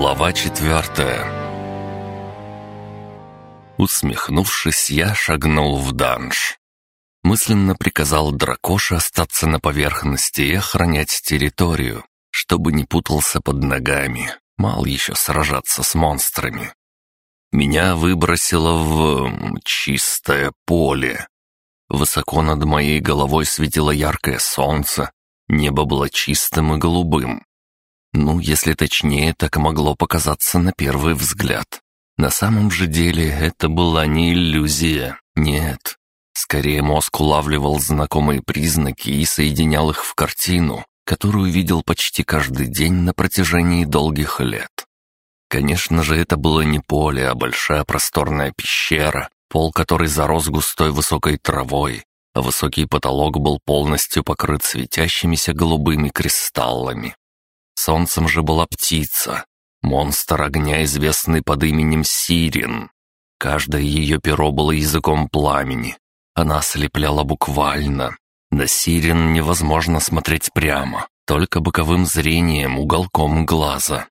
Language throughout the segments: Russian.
Глава четвертая Усмехнувшись, я шагнул в данж. Мысленно приказал дракоше остаться на поверхности и охранять территорию, чтобы не путался под ногами. Мало еще сражаться с монстрами. Меня выбросило в чистое поле. Высоко над моей головой светило яркое солнце, небо было чистым и голубым. Ну, если точнее, так могло показаться на первый взгляд. На самом же деле это была не иллюзия, нет. Скорее мозг улавливал знакомые признаки и соединял их в картину, которую видел почти каждый день на протяжении долгих лет. Конечно же, это было не поле, а большая просторная пещера, пол которой зарос густой высокой травой, а высокий потолок был полностью покрыт светящимися голубыми кристаллами. Солнцем же была птица, монстр огня, известный под именем Сирин. Каждое ее перо было языком пламени. Она ослепляла буквально. На Сирин невозможно смотреть прямо, только боковым зрением, уголком глаза.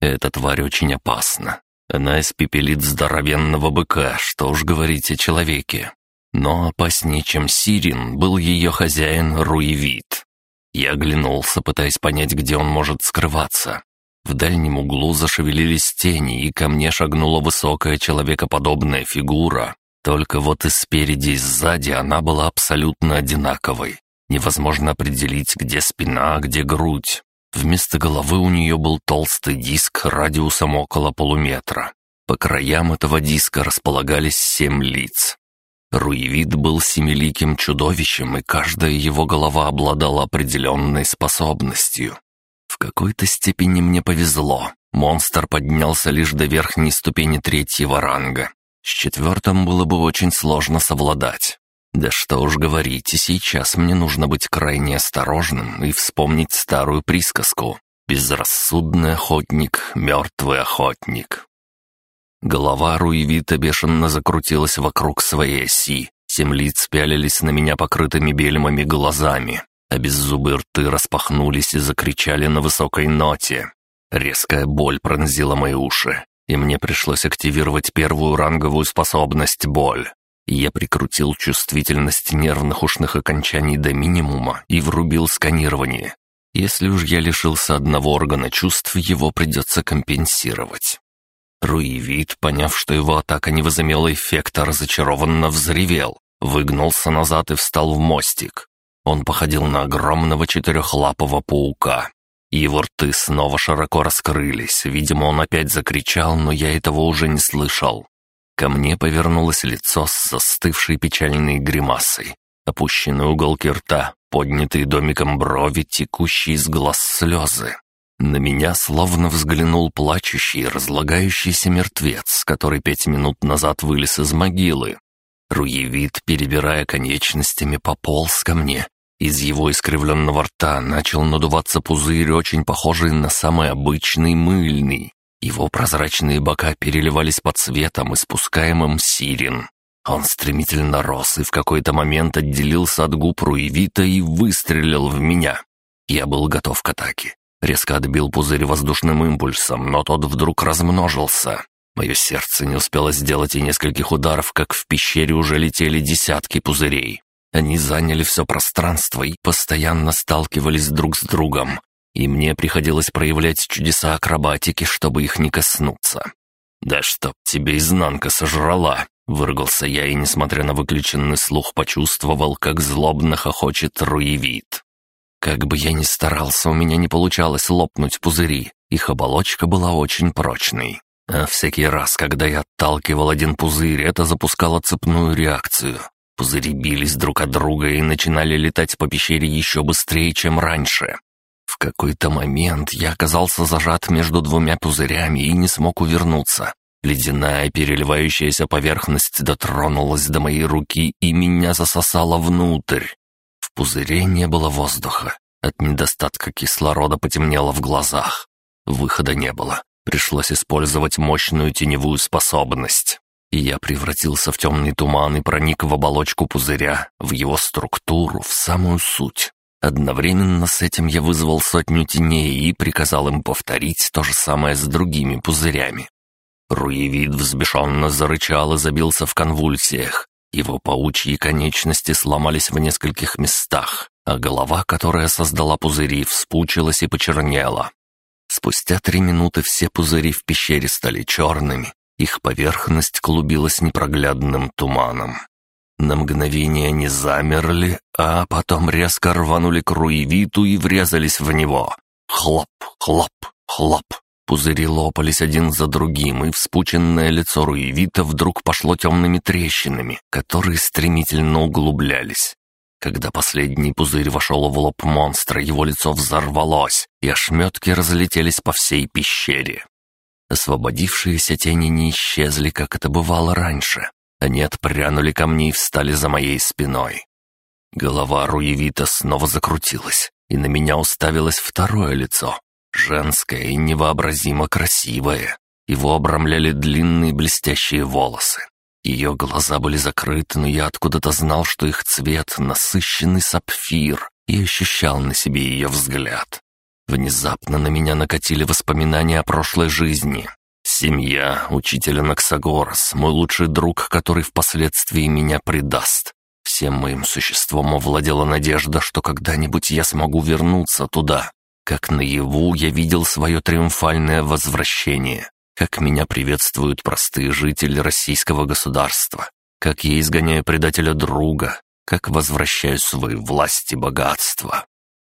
Эта тварь очень опасна. Она испепелит здоровенного быка, что уж говорить о человеке. Но опаснее, чем Сирин, был ее хозяин Руевит. Я оглянулся, пытаясь понять, где он может скрываться. В дальнем углу зашевелились тени, и ко мне шагнула высокая человекоподобная фигура. Только вот и спереди, и сзади она была абсолютно одинаковой. Невозможно определить, где спина, а где грудь. Вместо головы у нее был толстый диск радиусом около полуметра. По краям этого диска располагались семь лиц. Руевид был семиликим чудовищем, и каждая его голова обладала определенной способностью. В какой-то степени мне повезло. Монстр поднялся лишь до верхней ступени третьего ранга. С четвертым было бы очень сложно совладать. Да что уж говорить, и сейчас мне нужно быть крайне осторожным и вспомнить старую присказку «Безрассудный охотник, мертвый охотник». Голова Руевита бешено закрутилась вокруг своей оси. Семь лиц пялились на меня покрытыми бельмами глазами, а беззубые рты распахнулись и закричали на высокой ноте. Резкая боль пронзила мои уши, и мне пришлось активировать первую ранговую способность «Боль». Я прикрутил чувствительность нервных ушных окончаний до минимума и врубил сканирование. Если уж я лишился одного органа чувств, его придется компенсировать. Руевит, поняв, что его атака не возымела эффекта, разочарованно взревел, выгнулся назад и встал в мостик. Он походил на огромного четырехлапого паука. Его рты снова широко раскрылись, видимо, он опять закричал, но я этого уже не слышал. Ко мне повернулось лицо с застывшей печальной гримасой. Опущенные уголки рта, поднятые домиком брови, текущие из глаз слезы. На меня словно взглянул плачущий, разлагающийся мертвец, который пять минут назад вылез из могилы. Руевид, перебирая конечностями, пополз ко мне. Из его искривленного рта начал надуваться пузырь, очень похожий на самый обычный мыльный. Его прозрачные бока переливались под светом, испускаемым сирен. Он стремительно рос и в какой-то момент отделился от губ Руевита и выстрелил в меня. Я был готов к атаке. Резко отбил пузырь воздушным импульсом, но тот вдруг размножился. Мое сердце не успело сделать и нескольких ударов, как в пещере уже летели десятки пузырей. Они заняли все пространство и постоянно сталкивались друг с другом, и мне приходилось проявлять чудеса акробатики, чтобы их не коснуться. «Да чтоб тебе изнанка сожрала!» — выругался я и, несмотря на выключенный слух, почувствовал, как злобно хохочет Руевит. Как бы я ни старался, у меня не получалось лопнуть пузыри. Их оболочка была очень прочной. А всякий раз, когда я отталкивал один пузырь, это запускало цепную реакцию. Пузыри бились друг от друга и начинали летать по пещере еще быстрее, чем раньше. В какой-то момент я оказался зажат между двумя пузырями и не смог увернуться. Ледяная переливающаяся поверхность дотронулась до моей руки и меня засосала внутрь. В пузыре не было воздуха. От недостатка кислорода потемнело в глазах. Выхода не было. Пришлось использовать мощную теневую способность. И я превратился в темный туман и проник в оболочку пузыря, в его структуру, в самую суть. Одновременно с этим я вызвал сотню теней и приказал им повторить то же самое с другими пузырями. Руевид взбешенно зарычал и забился в конвульсиях. Его паучьи конечности сломались в нескольких местах, а голова, которая создала пузыри, вспучилась и почернела. Спустя три минуты все пузыри в пещере стали черными, их поверхность клубилась непроглядным туманом. На мгновение они замерли, а потом резко рванули к Руевиту и врезались в него. Хлоп, хлоп, хлоп. Пузыри лопались один за другим, и вспученное лицо Руевита вдруг пошло темными трещинами, которые стремительно углублялись. Когда последний пузырь вошел в лоб монстра, его лицо взорвалось, и ошметки разлетелись по всей пещере. Освободившиеся тени не исчезли, как это бывало раньше. Они отпрянули ко мне и встали за моей спиной. Голова Руевита снова закрутилась, и на меня уставилось второе лицо, женское и невообразимо красивое. Его обрамляли длинные блестящие волосы. Ее глаза были закрыты, но я откуда-то знал, что их цвет — насыщенный сапфир, и ощущал на себе ее взгляд. Внезапно на меня накатили воспоминания о прошлой жизни. Семья, учитель Анаксагорос, мой лучший друг, который впоследствии меня предаст. Всем моим существом овладела надежда, что когда-нибудь я смогу вернуться туда. Как наяву я видел свое триумфальное возвращение как меня приветствуют простые жители российского государства, как я изгоняю предателя друга, как возвращаю свои власти и богатство.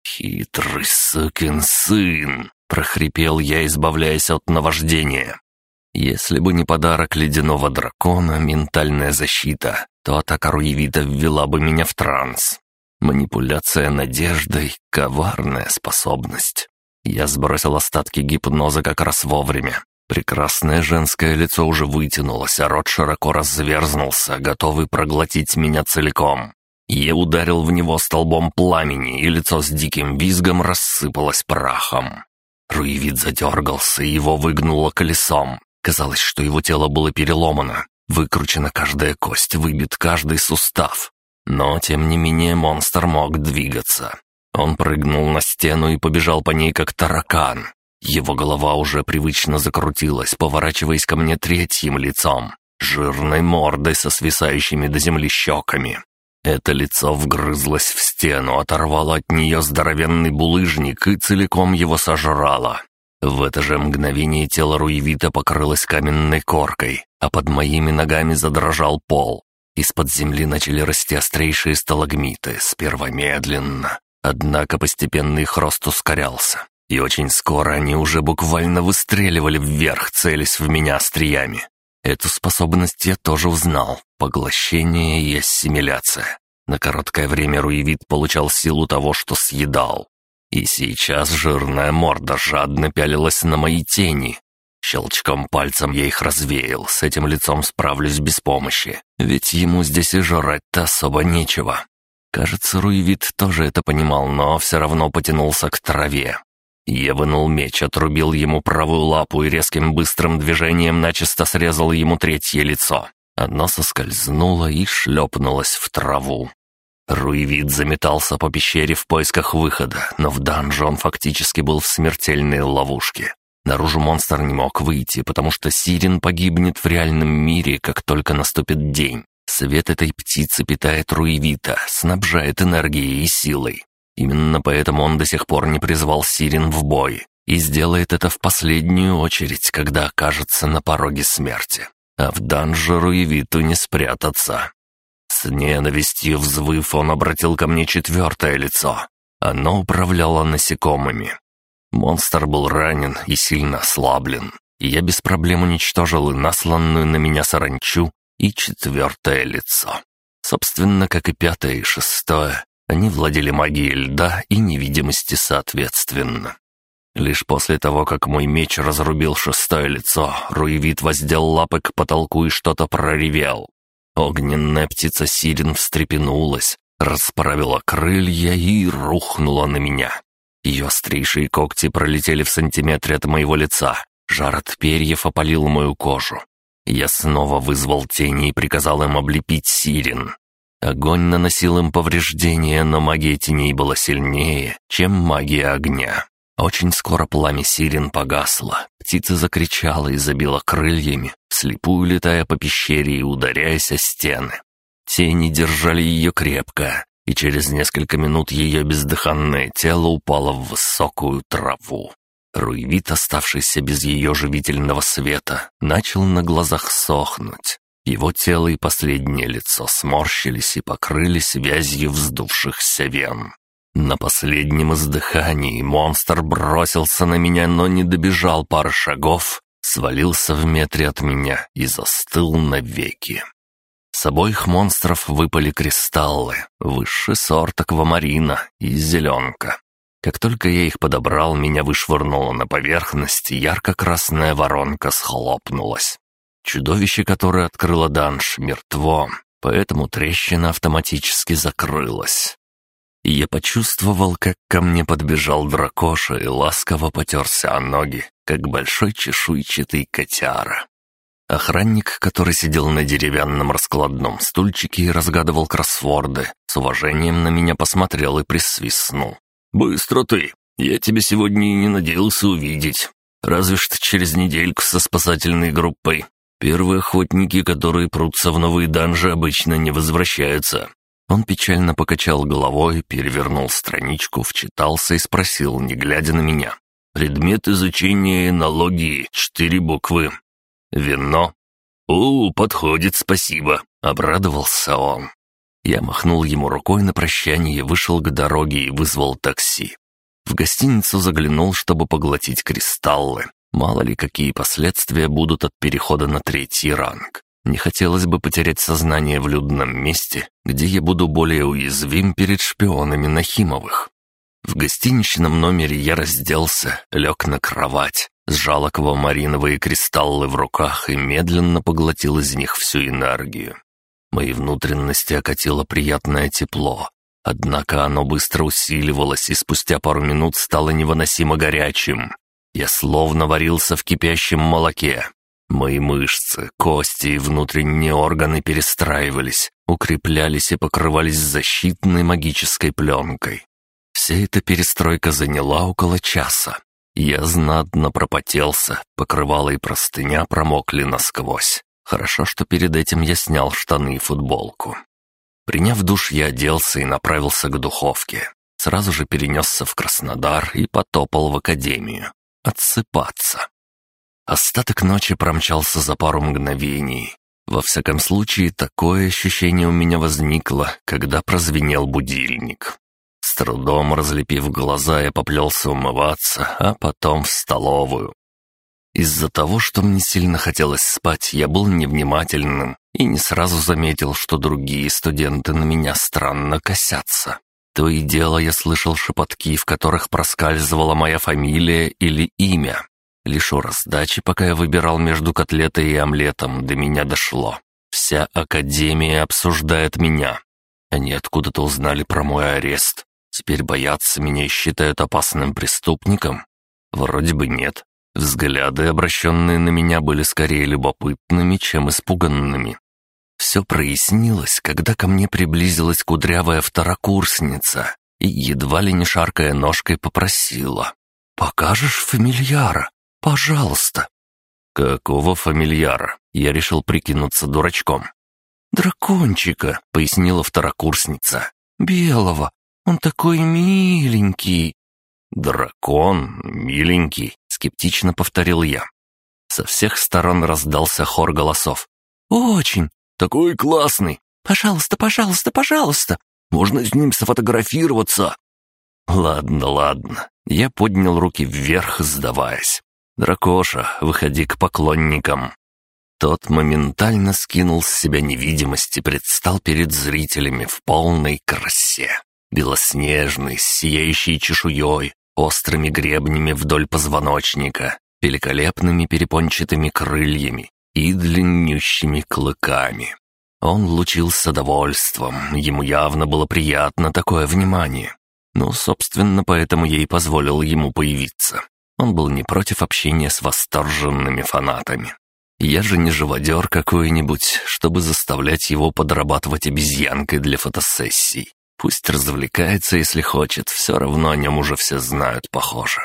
«Хитрый сукин сын!» — прохрипел я, избавляясь от наваждения. Если бы не подарок ледяного дракона, ментальная защита, то атака Руевита ввела бы меня в транс. Манипуляция надеждой — коварная способность. Я сбросил остатки гипноза как раз вовремя. Прекрасное женское лицо уже вытянулось, а рот широко разверзнулся, готовый проглотить меня целиком. Я ударил в него столбом пламени, и лицо с диким визгом рассыпалось прахом. Руевид задергался, и его выгнуло колесом. Казалось, что его тело было переломано. Выкручена каждая кость, выбит каждый сустав. Но, тем не менее, монстр мог двигаться. Он прыгнул на стену и побежал по ней, как таракан. Его голова уже привычно закрутилась, поворачиваясь ко мне третьим лицом, жирной мордой со свисающими до земли щеками. Это лицо вгрызлось в стену, оторвало от нее здоровенный булыжник и целиком его сожрало. В это же мгновение тело Руевита покрылось каменной коркой, а под моими ногами задрожал пол. Из-под земли начали расти острейшие сталагмиты, сперва медленно, однако постепенно их рост ускорялся. И очень скоро они уже буквально выстреливали вверх, целясь в меня остриями. Эту способность я тоже узнал. Поглощение и ассимиляция. На короткое время Руевит получал силу того, что съедал. И сейчас жирная морда жадно пялилась на мои тени. Щелчком пальцем я их развеял, с этим лицом справлюсь без помощи, ведь ему здесь и жрать-то особо нечего. Кажется, Руевит тоже это понимал, но все равно потянулся к траве. Я вынул меч, отрубил ему правую лапу и резким быстрым движением начисто срезал ему третье лицо. Оно соскользнуло и шлепнулось в траву. Руевид заметался по пещере в поисках выхода, но в данже он фактически был в смертельной ловушке. Наружу монстр не мог выйти, потому что Сирин погибнет в реальном мире, как только наступит день. Свет этой птицы питает Руевита, снабжает энергией и силой. Именно поэтому он до сих пор не призвал Сирин в бой и сделает это в последнюю очередь, когда окажется на пороге смерти. А в данжеру и Виту не спрятаться. С ненавистью взвыв, он обратил ко мне четвертое лицо. Оно управляло насекомыми. Монстр был ранен и сильно ослаблен, и я без проблем уничтожил и насланную на меня саранчу, и четвертое лицо. Собственно, как и пятое и шестое, они владели магией льда и невидимости соответственно. Лишь после того, как мой меч разрубил шестое лицо, Руевит воздел лапы к потолку и что-то проревел. Огненная птица Сирин встрепенулась, расправила крылья и рухнула на меня. Ее острейшие когти пролетели в сантиметре от моего лица. Жар от перьев опалил мою кожу. Я снова вызвал тени и приказал им облепить Сирин. Огонь наносил им повреждения, но магия теней была сильнее, чем магия огня. Очень скоро пламя сирен погасло, птица закричала и забила крыльями, слепую летая по пещере и ударяясь о стены. Тени держали ее крепко, и через несколько минут ее бездыханное тело упало в высокую траву. Руевит, оставшийся без ее живительного света, начал на глазах сохнуть. Его тело и последнее лицо сморщились и покрылись вязью вздувшихся вен. На последнем издыхании монстр бросился на меня, но не добежал пары шагов, свалился в метре от меня и застыл навеки. С обоих монстров выпали кристаллы, высший сорт аквамарина и зеленка. Как только я их подобрал, меня вышвырнуло на поверхность, ярко-красная воронка схлопнулась. Чудовище, которое открыло данж, мертво, поэтому трещина автоматически закрылась. И я почувствовал, как ко мне подбежал дракоша и ласково потерся о ноги, как большой чешуйчатый котяра. Охранник, который сидел на деревянном раскладном стульчике и разгадывал кроссворды, с уважением на меня посмотрел и присвистнул. «Быстро ты! Я тебя сегодня и не надеялся увидеть. Разве что через недельку со спасательной группой. Первые охотники, которые прутся в новые данжи, обычно не возвращаются». Он печально покачал головой, перевернул страничку, вчитался и спросил, не глядя на меня. «Предмет изучения энологии, четыре буквы. Вино?» «О, подходит, спасибо», — обрадовался он. Я махнул ему рукой на прощание, вышел к дороге и вызвал такси. В гостиницу заглянул, чтобы поглотить кристаллы. Мало ли, какие последствия будут от перехода на третий ранг. Не хотелось бы потерять сознание в людном месте, где я буду более уязвим перед шпионами Нахимовых. В гостиничном номере я разделся, лег на кровать, сжал аквамариновые кристаллы в руках и медленно поглотил из них всю энергию. Мои внутренности окатило приятное тепло, однако оно быстро усиливалось и спустя пару минут стало невыносимо горячим. Я словно варился в кипящем молоке. Мои мышцы, кости и внутренние органы перестраивались, укреплялись и покрывались защитной магической пленкой. Вся эта перестройка заняла около часа. Я знатно пропотелся, покрывало и простыня промокли насквозь. Хорошо, что перед этим я снял штаны и футболку. Приняв душ, я оделся и направился к духовке. Сразу же перенесся в Краснодар и потопал в академию отсыпаться. Остаток ночи промчался за пару мгновений. Во всяком случае, такое ощущение у меня возникло, когда прозвенел будильник. С трудом разлепив глаза, я поплелся умываться, а потом в столовую. Из-за того, что мне сильно хотелось спать, я был невнимательным и не сразу заметил, что другие студенты на меня странно косятся. То и дело я слышал шепотки, в которых проскальзывала моя фамилия или имя. Лишь у раздачи, пока я выбирал между котлетой и омлетом, до меня дошло. Вся академия обсуждает меня. Они откуда-то узнали про мой арест. Теперь боятся меня и считают опасным преступником? Вроде бы нет. Взгляды, обращенные на меня, были скорее любопытными, чем испуганными. Все прояснилось, когда ко мне приблизилась кудрявая второкурсница и, едва ли не шаркая ножкой, попросила. «Покажешь фамильяра? Пожалуйста». «Какого фамильяра?» Я решил прикинуться дурачком. «Дракончика», — пояснила второкурсница. «Белого. Он такой миленький». «Дракон? Миленький?» — скептично повторил я. Со всех сторон раздался хор голосов. «Очень. Такой классный! Пожалуйста, пожалуйста, пожалуйста! Можно с ним сфотографироваться!» «Ладно, ладно». Я поднял руки вверх, сдаваясь. «Дракоша, выходи к поклонникам». Тот моментально скинул с себя невидимость и предстал перед зрителями в полной красе. Белоснежный, с сияющей чешуей, острыми гребнями вдоль позвоночника, великолепными перепончатыми крыльями и длиннющими клыками. Он лучился довольством, ему явно было приятно такое внимание. Ну, собственно, поэтому я и позволил ему появиться. Он был не против общения с восторженными фанатами. Я же не живодер какой-нибудь, чтобы заставлять его подрабатывать обезьянкой для фотосессий. Пусть развлекается, если хочет, все равно о нем уже все знают, похоже.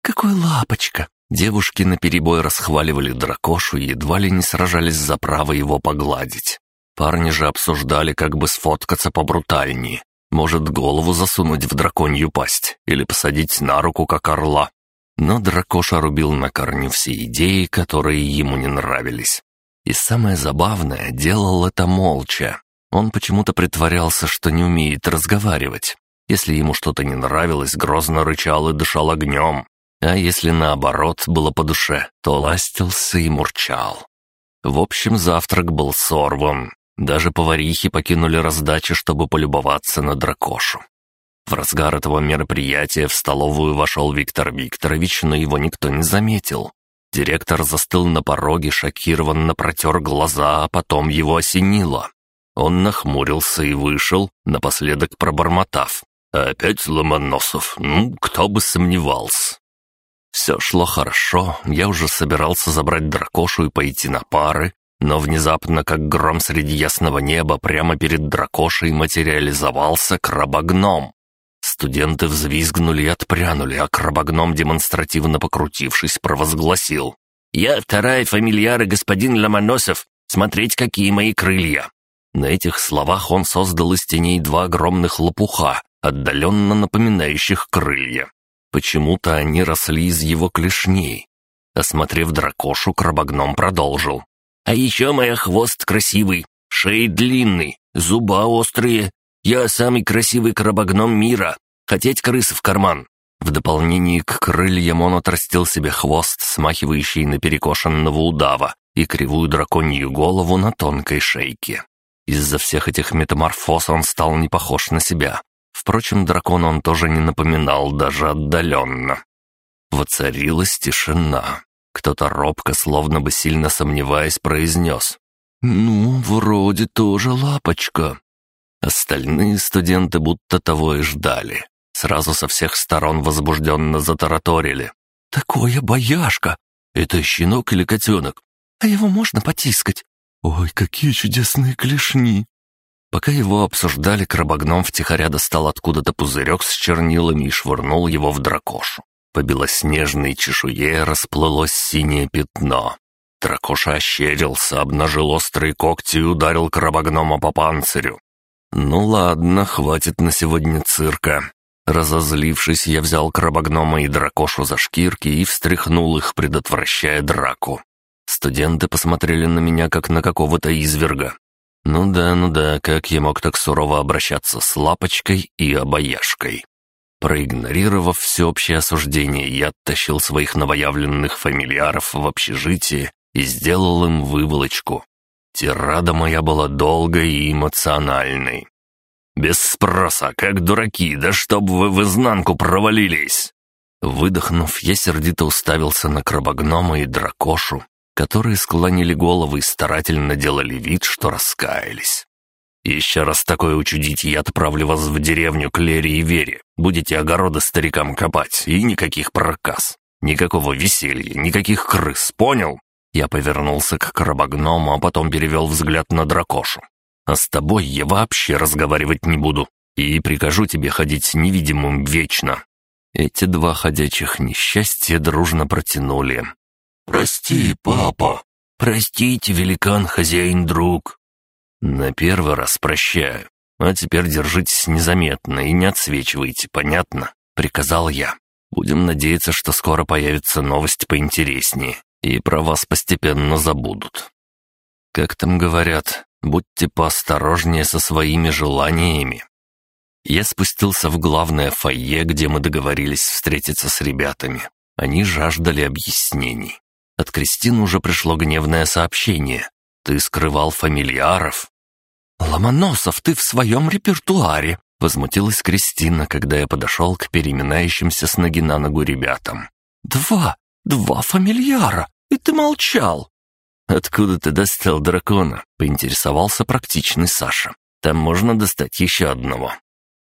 «Какой лапочка!» Девушки наперебой расхваливали дракошу и едва ли не сражались за право его погладить. Парни же обсуждали, как бы сфоткаться побрутальнее. Может, голову засунуть в драконью пасть или посадить на руку, как орла. Но дракоша рубил на корню все идеи, которые ему не нравились. И самое забавное, делал это молча. Он почему-то притворялся, что не умеет разговаривать. Если ему что-то не нравилось, грозно рычал и дышал огнем. А если наоборот было по душе, то ластился и мурчал. В общем, завтрак был сорван. Даже поварихи покинули раздачи, чтобы полюбоваться на дракошу. В разгар этого мероприятия в столовую вошел Виктор Викторович, но его никто не заметил. Директор застыл на пороге, шокированно протер глаза, а потом его осенило. Он нахмурился и вышел, напоследок пробормотав. «Опять Ломоносов? Ну, кто бы сомневался». Все шло хорошо, я уже собирался забрать дракошу и пойти на пары, но внезапно, как гром среди ясного неба, прямо перед дракошей материализовался крабогном. Студенты взвизгнули и отпрянули, а крабогном, демонстративно покрутившись, провозгласил. «Я вторая фамильяра господин Ломоносов. Смотреть, какие мои крылья!» На этих словах он создал из теней два огромных лопуха, отдаленно напоминающих крылья. Почему-то они росли из его клешней. Осмотрев дракошу, крабогном продолжил. «А еще моя хвост красивый, шеи длинный, зуба острые. Я самый красивый крабогном мира. Хотеть крысы в карман». В дополнение к крыльям он отрастил себе хвост, смахивающий на перекошенного удава, и кривую драконью голову на тонкой шейке. Из-за всех этих метаморфоз он стал не похож на себя. Впрочем, дракона он тоже не напоминал даже отдаленно. Воцарилась тишина. Кто-то робко, словно бы сильно сомневаясь, произнес. «Ну, вроде тоже лапочка». Остальные студенты будто того и ждали. Сразу со всех сторон возбужденно затараторили. «Такое бояшка! Это щенок или котенок? А его можно потискать? «Ой, какие чудесные клешни!» Пока его обсуждали, крабогном втихаря достал откуда-то пузырек с чернилами и швырнул его в дракошу. По белоснежной чешуе расплылось синее пятно. Дракоша ощерился, обнажил острые когти и ударил крабогнома по панцирю. «Ну ладно, хватит на сегодня цирка». Разозлившись, я взял крабогнома и дракошу за шкирки и встряхнул их, предотвращая драку. Студенты посмотрели на меня, как на какого-то изверга. Ну да, ну да, как я мог так сурово обращаться с лапочкой и обаяшкой? Проигнорировав всеобщее осуждение, я оттащил своих новоявленных фамильяров в общежитие и сделал им выволочку. Тирада моя была долгой и эмоциональной. «Без спроса, как дураки, да чтоб вы в изнанку провалились!» Выдохнув, я сердито уставился на крабогнома и дракошу, которые склонили головы и старательно делали вид, что раскаялись. «Еще раз такое учудите, я отправлю вас в деревню к Лере и Вере. Будете огороды старикам копать, и никаких проказ. Никакого веселья, никаких крыс, понял?» Я повернулся к крабогному, а потом перевел взгляд на дракошу. «А с тобой я вообще разговаривать не буду, и прикажу тебе ходить невидимым вечно». Эти два ходячих несчастья дружно протянули. «Прости, папа! Простите, великан, хозяин, друг!» «На первый раз прощаю, а теперь держитесь незаметно и не отсвечивайте, понятно?» — приказал я. «Будем надеяться, что скоро появится новость поинтереснее, и про вас постепенно забудут». Как там говорят, будьте поосторожнее со своими желаниями. Я спустился в главное фойе, где мы договорились встретиться с ребятами. Они жаждали объяснений. От Кристины уже пришло гневное сообщение. «Ты скрывал фамильяров?» «Ломоносов, ты в своем репертуаре!» Возмутилась Кристина, когда я подошел к переминающимся с ноги на ногу ребятам. «Два! Два фамильяра! И ты молчал!» «Откуда ты достал дракона?» — поинтересовался практичный Саша. «Там можно достать еще одного».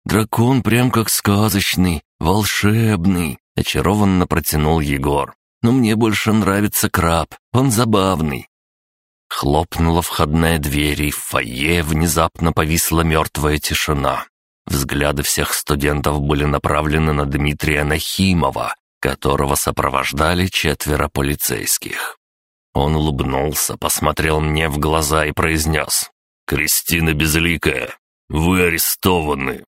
«Дракон прям как сказочный, волшебный», — очарованно протянул Егор. Но мне больше нравится краб, он забавный. Хлопнула входная дверь, и в фойе внезапно повисла мертвая тишина. Взгляды всех студентов были направлены на Дмитрия Нахимова, которого сопровождали четверо полицейских. Он улыбнулся, посмотрел мне в глаза и произнес. «Кристина Безликая, вы арестованы!»